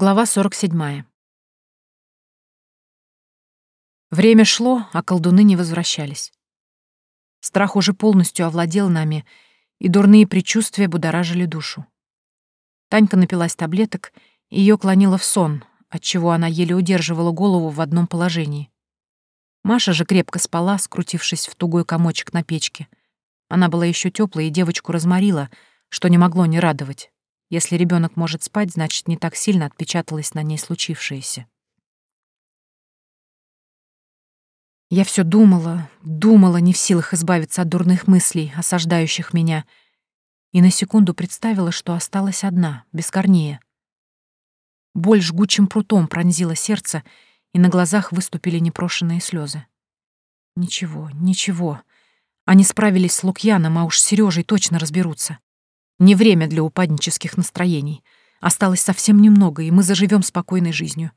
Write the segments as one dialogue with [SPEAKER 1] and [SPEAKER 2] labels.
[SPEAKER 1] Глава 47. Время шло, а колдуны не возвращались. Страх уже полностью овладел нами, и дурные предчувствия будоражили душу. Танька напилась таблеток, и ее клонило в сон, отчего она еле удерживала голову в одном положении. Маша же крепко спала, скрутившись в тугой комочек на печке. Она была еще теплой и девочку разморила, что не могло не радовать. Если ребенок может спать, значит, не так сильно отпечаталось на ней случившееся. Я все думала, думала, не в силах избавиться от дурных мыслей, осаждающих меня, и на секунду представила, что осталась одна, без Корнея. Боль жгучим прутом пронзила сердце, и на глазах выступили непрошенные слезы. Ничего, ничего. Они справились с Лукьяном, а уж с Сережей точно разберутся. Не время для упаднических настроений. Осталось совсем немного, и мы заживем спокойной жизнью.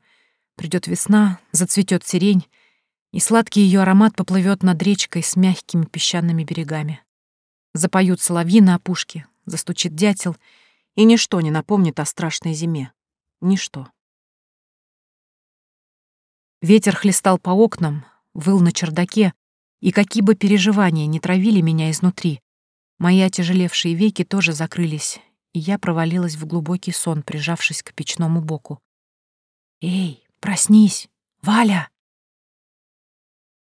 [SPEAKER 1] Придет весна, зацветет сирень, и сладкий ее аромат поплывет над речкой с мягкими песчаными берегами. Запоют соловьи на опушке, застучит дятел, и ничто не напомнит о страшной зиме. Ничто. Ветер хлестал по окнам, выл на чердаке, и какие бы переживания не травили меня изнутри, Мои отяжелевшие веки тоже закрылись, и я провалилась в глубокий сон, прижавшись к печному боку. «Эй, проснись! Валя!»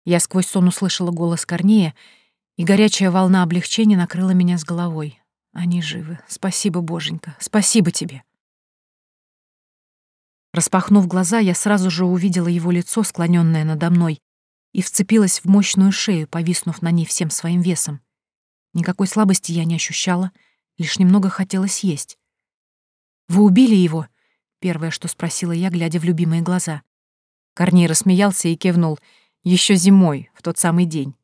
[SPEAKER 1] Я сквозь сон услышала голос Корнея, и горячая волна облегчения накрыла меня с головой. Они живы. Спасибо, Боженька. Спасибо тебе. Распахнув глаза, я сразу же увидела его лицо, склоненное надо мной, и вцепилась в мощную шею, повиснув на ней всем своим весом. Никакой слабости я не ощущала, лишь немного хотелось есть. «Вы убили его?» — первое, что спросила я, глядя в любимые глаза. Корней рассмеялся и кивнул. Еще зимой, в тот самый день.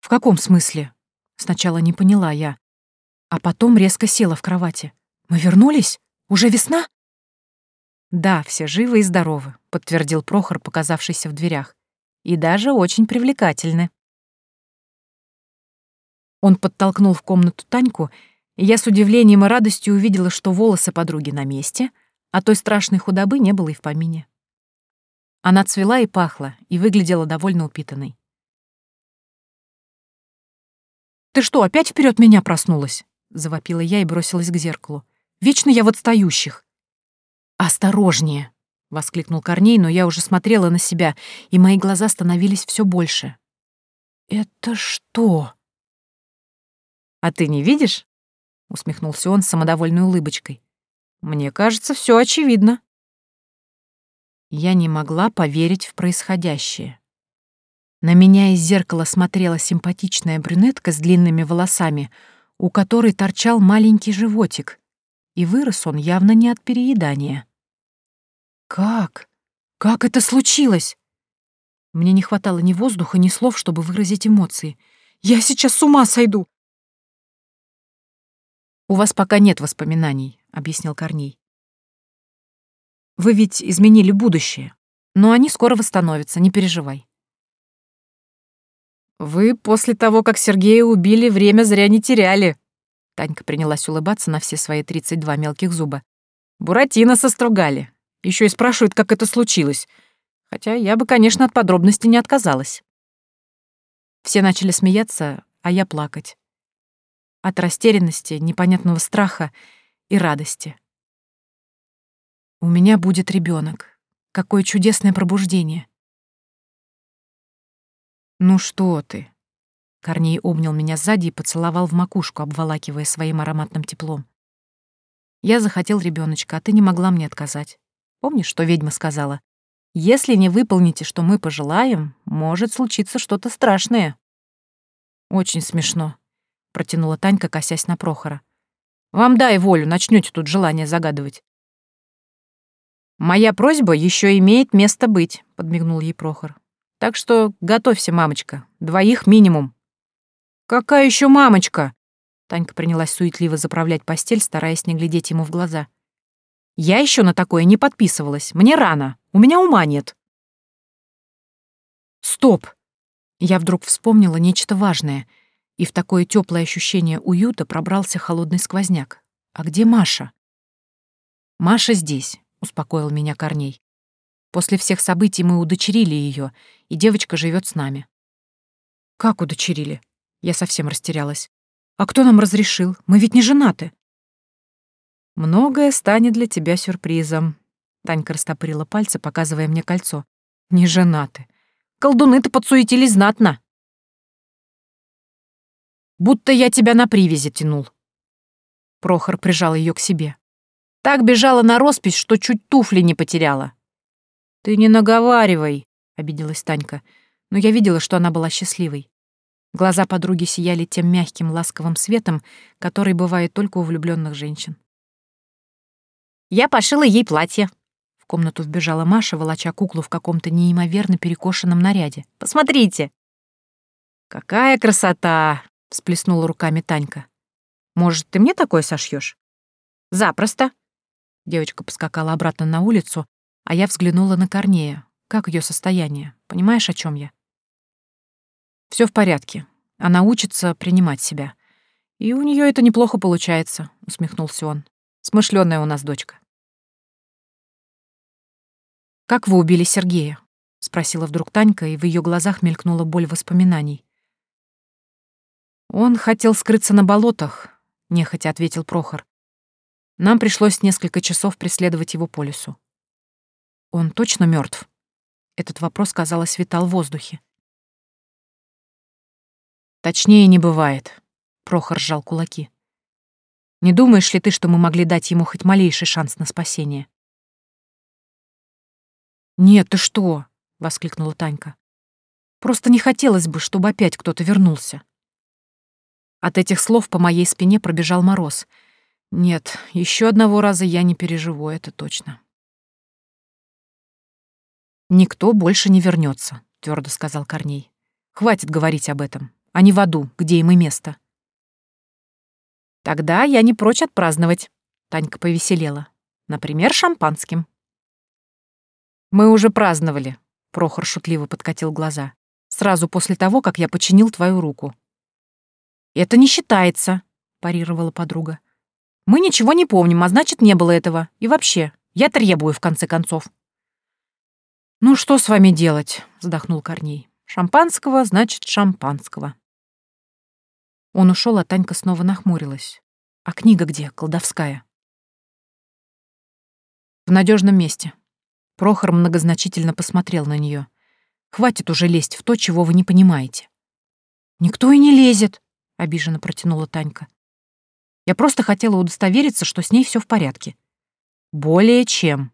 [SPEAKER 1] «В каком смысле?» Сначала не поняла я. А потом резко села в кровати. «Мы вернулись? Уже весна?» «Да, все живы и здоровы», — подтвердил Прохор, показавшийся в дверях. «И даже очень привлекательны». Он подтолкнул в комнату Таньку, и я с удивлением и радостью увидела, что волосы подруги на месте, а той страшной худобы не было и в помине. Она цвела и пахла, и выглядела довольно упитанной. «Ты что, опять вперед меня проснулась?» — завопила я и бросилась к зеркалу. «Вечно я в отстающих!» «Осторожнее!» — воскликнул Корней, но я уже смотрела на себя, и мои глаза становились все больше. «Это что?» А ты не видишь? усмехнулся он с самодовольной улыбочкой. Мне кажется, все очевидно. Я не могла поверить в происходящее. На меня из зеркала смотрела симпатичная брюнетка с длинными волосами, у которой торчал маленький животик, и вырос он явно не от переедания. Как? Как это случилось? Мне не хватало ни воздуха, ни слов, чтобы выразить эмоции. Я сейчас с ума сойду. «У вас пока нет воспоминаний», — объяснил Корней. «Вы ведь изменили будущее, но они скоро восстановятся, не переживай». «Вы после того, как Сергея убили, время зря не теряли», — Танька принялась улыбаться на все свои 32 мелких зуба. «Буратино состругали. Еще и спрашивают, как это случилось. Хотя я бы, конечно, от подробностей не отказалась». Все начали смеяться, а я плакать от растерянности, непонятного страха и радости. У меня будет ребенок. Какое чудесное пробуждение. Ну что ты? Корней обнял меня сзади и поцеловал в макушку, обволакивая своим ароматным теплом. Я захотел ребеночка, а ты не могла мне отказать. Помнишь, что ведьма сказала? Если не выполните, что мы пожелаем, может случиться что-то страшное. Очень смешно, — протянула Танька, косясь на Прохора. «Вам дай волю, начнете тут желание загадывать». «Моя просьба еще имеет место быть», — подмигнул ей Прохор. «Так что готовься, мамочка. Двоих минимум». «Какая еще мамочка?» Танька принялась суетливо заправлять постель, стараясь не глядеть ему в глаза. «Я еще на такое не подписывалась. Мне рано. У меня ума нет». «Стоп!» Я вдруг вспомнила нечто важное — и в такое теплое ощущение уюта пробрался холодный сквозняк. А где Маша? Маша здесь, — успокоил меня Корней. «После всех событий мы удочерили ее, и девочка живет с нами». «Как удочерили?» Я совсем растерялась. «А кто нам разрешил? Мы ведь не женаты». «Многое станет для тебя сюрпризом», — Танька растопырила пальцы, показывая мне кольцо. «Не женаты. Колдуны-то подсуетились знатно». «Будто я тебя на привязи тянул». Прохор прижал ее к себе. Так бежала на роспись, что чуть туфли не потеряла. «Ты не наговаривай», — обиделась Танька, но я видела, что она была счастливой. Глаза подруги сияли тем мягким, ласковым светом, который бывает только у влюбленных женщин. «Я пошила ей платье». В комнату вбежала Маша, волоча куклу в каком-то неимоверно перекошенном наряде. «Посмотрите!» «Какая красота!» — всплеснула руками Танька. «Может, ты мне такое сошьешь? «Запросто!» Девочка поскакала обратно на улицу, а я взглянула на Корнея. Как ее состояние? Понимаешь, о чем я? Все в порядке. Она учится принимать себя. И у нее это неплохо получается, усмехнулся он. Смышленая у нас дочка. Как вы убили Сергея? спросила вдруг Танька, и в ее глазах мелькнула боль воспоминаний. Он хотел скрыться на болотах, нехотя ответил Прохор. Нам пришлось несколько часов преследовать его по лесу. Он точно мертв? Этот вопрос, казалось, витал в воздухе. Точнее не бывает. Прохор сжал кулаки. Не думаешь ли ты, что мы могли дать ему хоть малейший шанс на спасение? «Нет, ты что?» — воскликнула Танька. «Просто не хотелось бы, чтобы опять кто-то вернулся». От этих слов по моей спине пробежал мороз — нет, еще одного раза я не переживу, это точно. Никто больше не вернется, твердо сказал Корней. Хватит говорить об этом, не в аду, где им и место. Тогда я не прочь отпраздновать, Танька повеселела. Например, шампанским. Мы уже праздновали, Прохор шутливо подкатил глаза. Сразу после того, как я починил твою руку. Это не считается, парировала подруга. Мы ничего не помним, а значит, не было этого. И вообще, я требую, в конце концов. «Ну что с вами делать?» — вздохнул Корней. «Шампанского, значит, шампанского». Он ушел, а Танька снова нахмурилась. «А книга где, колдовская?» «В надежном месте». Прохор многозначительно посмотрел на нее. «Хватит уже лезть в то, чего вы не понимаете». «Никто и не лезет», — обиженно протянула Танька. Я просто хотела удостовериться, что с ней все в порядке. Более чем.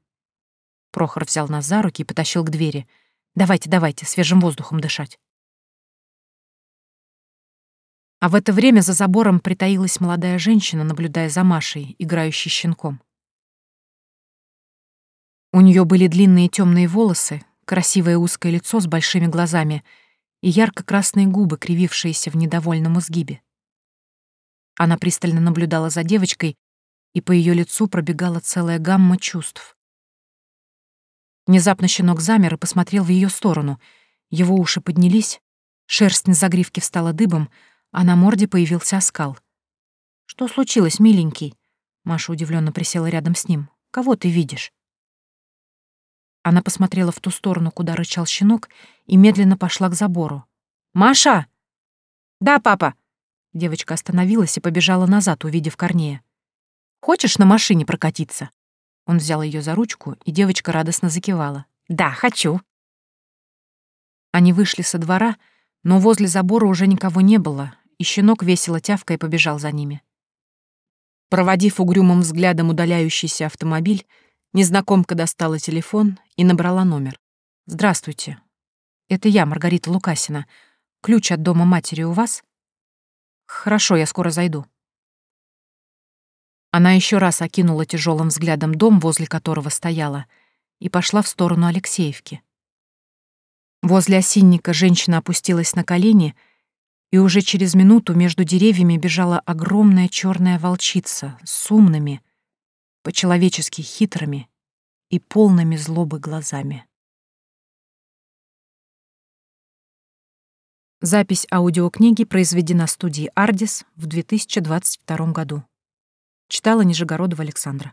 [SPEAKER 1] Прохор взял нас за руки и потащил к двери. Давайте, давайте, свежим воздухом дышать. А в это время за забором притаилась молодая женщина, наблюдая за Машей, играющей щенком. У нее были длинные темные волосы, красивое узкое лицо с большими глазами и ярко-красные губы, кривившиеся в недовольном изгибе. Она пристально наблюдала за девочкой, и по ее лицу пробегала целая гамма чувств. Внезапно щенок замер и посмотрел в ее сторону. Его уши поднялись, шерсть на загривке встала дыбом, а на морде появился оскал. «Что случилось, миленький?» Маша удивленно присела рядом с ним. «Кого ты видишь?» Она посмотрела в ту сторону, куда рычал щенок, и медленно пошла к забору. «Маша!» «Да, папа!» Девочка остановилась и побежала назад, увидев Корнея. «Хочешь на машине прокатиться?» Он взял ее за ручку, и девочка радостно закивала. «Да, хочу». Они вышли со двора, но возле забора уже никого не было, и щенок весело тявкой побежал за ними. Проводив угрюмым взглядом удаляющийся автомобиль, незнакомка достала телефон и набрала номер. «Здравствуйте. Это я, Маргарита Лукасина. Ключ от дома матери у вас?» Хорошо, я скоро зайду. Она еще раз окинула тяжелым взглядом дом, возле которого стояла, и пошла в сторону Алексеевки. Возле осинника женщина опустилась на колени, и уже через минуту между деревьями бежала огромная черная волчица с умными, по-человечески хитрыми и полными злобы глазами. Запись аудиокниги произведена студией «Ардис» в 2022 году. Читала Нижегородова Александра.